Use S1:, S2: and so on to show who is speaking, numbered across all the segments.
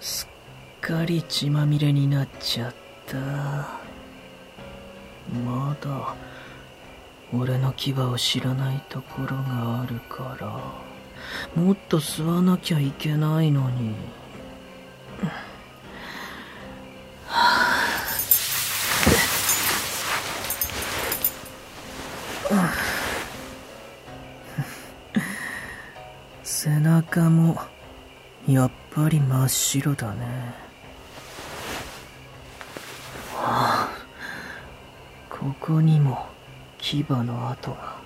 S1: すっかり血まみれになっちゃった。まだ俺の牙を知らないところがあるから。もっと吸わなきゃいけないのに。背中もやっぱり真っ白だね、はあ、ここにも牙の跡が。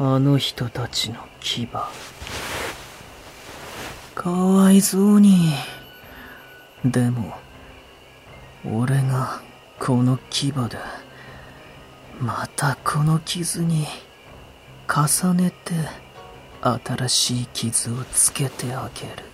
S1: あの人たちの牙。かわいそうに。でも俺がこの牙でまたこの傷に重ねて新しい傷をつけてあげる。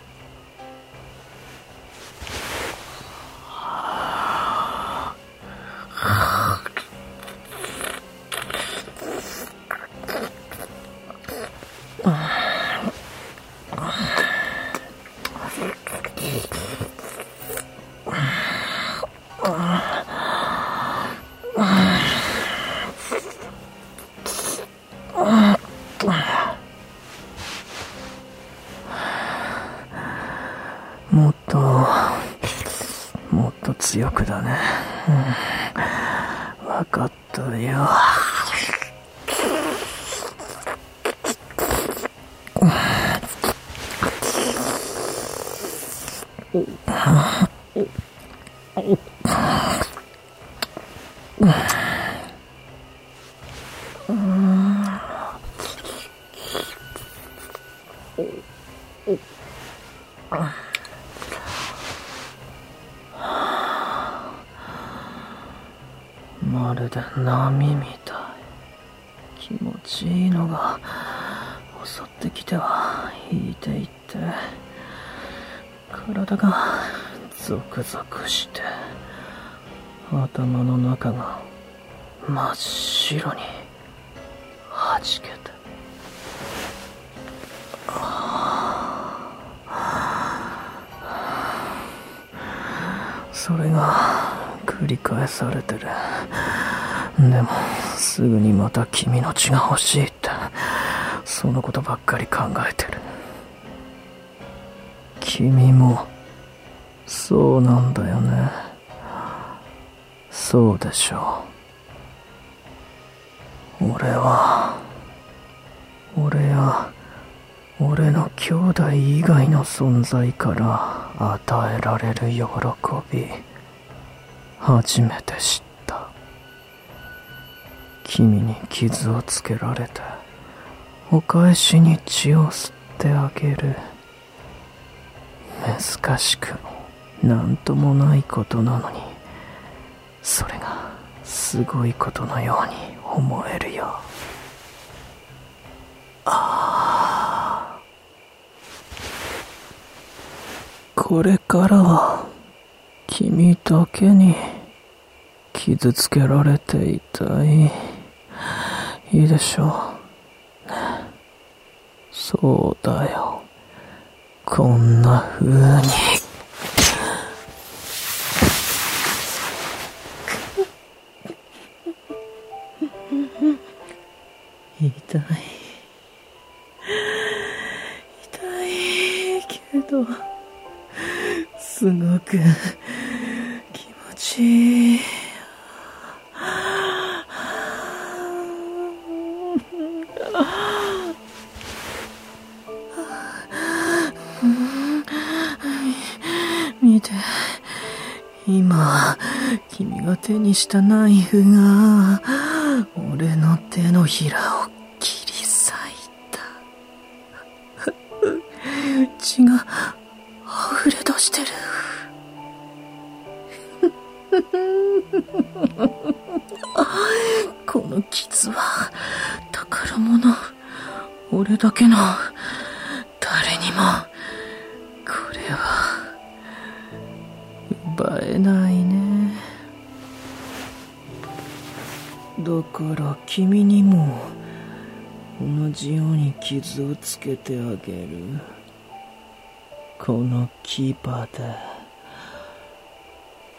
S1: だね。うん、まるで波みたい気持ちいいのが襲ってきては引いていって体がゾクゾクして頭の中が真っ白にはじけて。それが繰り返されてる。でもすぐにまた君の血が欲しいってそのことばっかり考えてる。君もそうなんだよね。そうでしょう。俺は俺や俺の兄弟以外の存在から与えられる喜び初めて知った。君に傷をつけられてお返しに血を吸ってあげる。難しくも何ともないことなのにそれがすごいことのように思えるよ。ああ。これからは君だけに傷つけられていたい。いいでしょう。そうだよ。こんな風に。今君が手にしたナイフが俺の手のひらを切り裂いた。血が溢れ出してる。この傷は宝物。俺だけの君にも同じように傷をつけてあげる。この牙で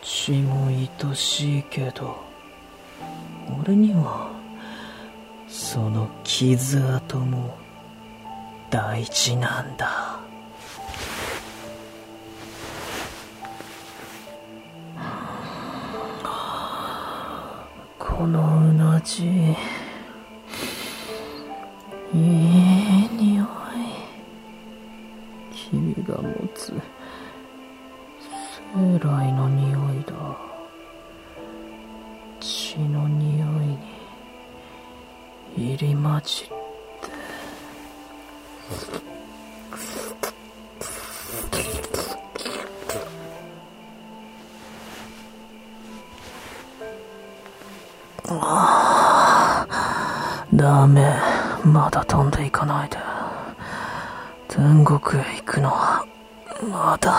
S1: 血も愛しいけど俺にはその傷跡も大事なんだ。このうなじ。いい匂い。君が持つ。ダメ。まだ飛んでいかないで。天国へ行くのはまだ。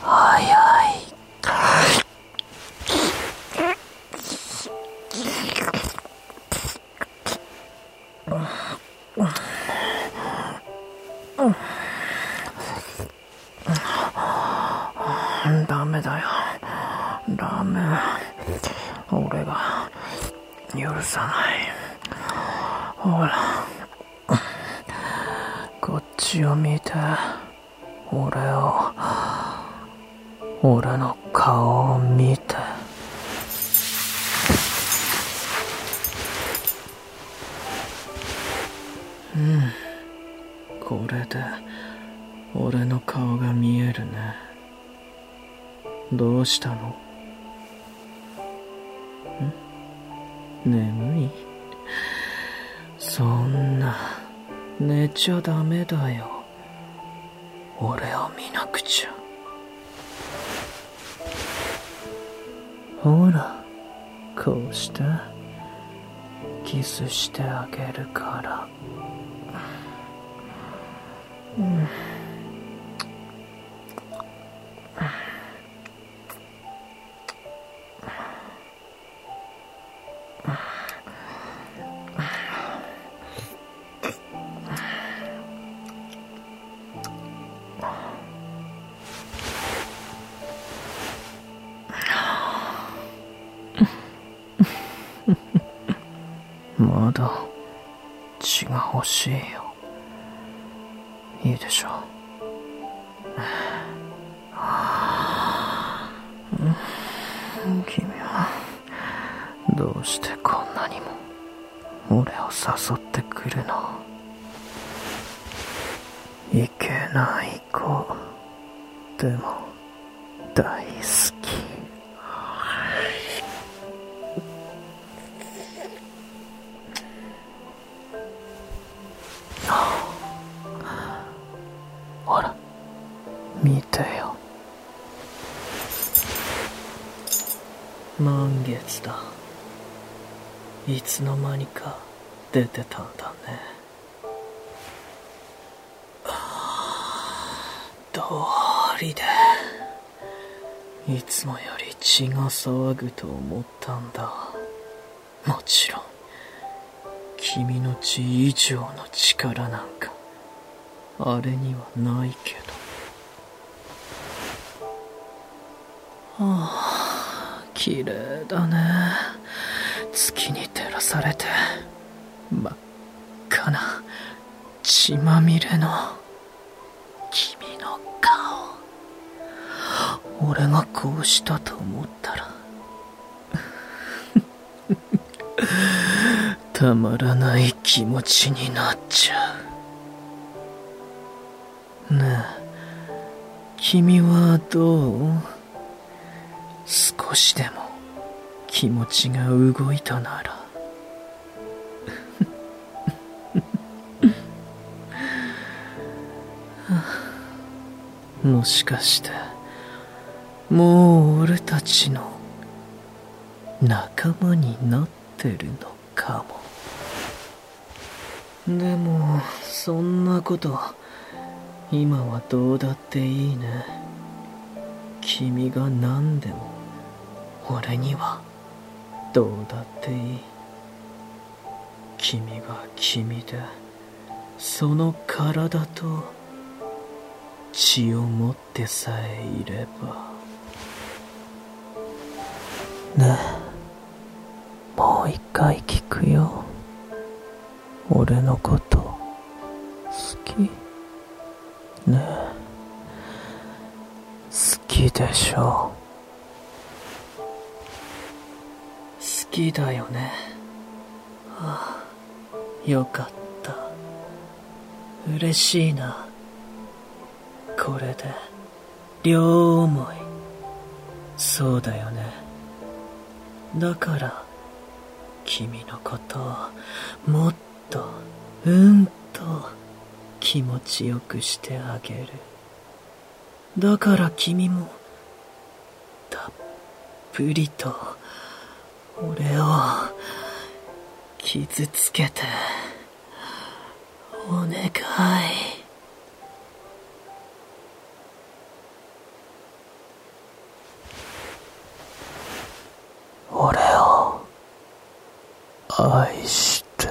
S1: 早い。ほら。こっちを見て俺を俺の顔を見て。うん。これで俺の顔が見えるね。どうしたの？ん？眠い？そんな寝ちゃダメだよ。俺を見なくちゃ。ほらこうして。キスしてあげるから。うん。まだ血が欲しいよ。いいでしょ。う君はどうしてこんなにも俺を誘ってくるの？いけない子。でも大好き。よ。満月だ。いつの間にか出てたんだね。どうりで。いつもより血が騒ぐと思ったんだ。もちろん君の血以上の力なんかあれにはないけど。あ綺麗だね。月に照らされて真っ赤な血まみれの君の顔。俺がこうしたと思ったら たまらない気持ちになっちゃう。ねえ君はどう？少しでも気持ちが動いたなら。もしかしてもう俺たちの仲間になってるのかも。でもそんなこと今はどうだっていいね。君が何でも俺にはどうだっていい君が君でその体と血を持ってさえいればねえ。もう一回聞くよ。俺のこと好き？ねえ。好きでしょ好きだよね。ああよかった。嬉しいな。これで両思い。そうだよね。だから君のことをもっとうんと気持ちよくしてあげる。だから君もたっぷりと俺を傷つけてお願い。俺を愛して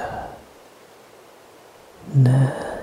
S1: ねえ。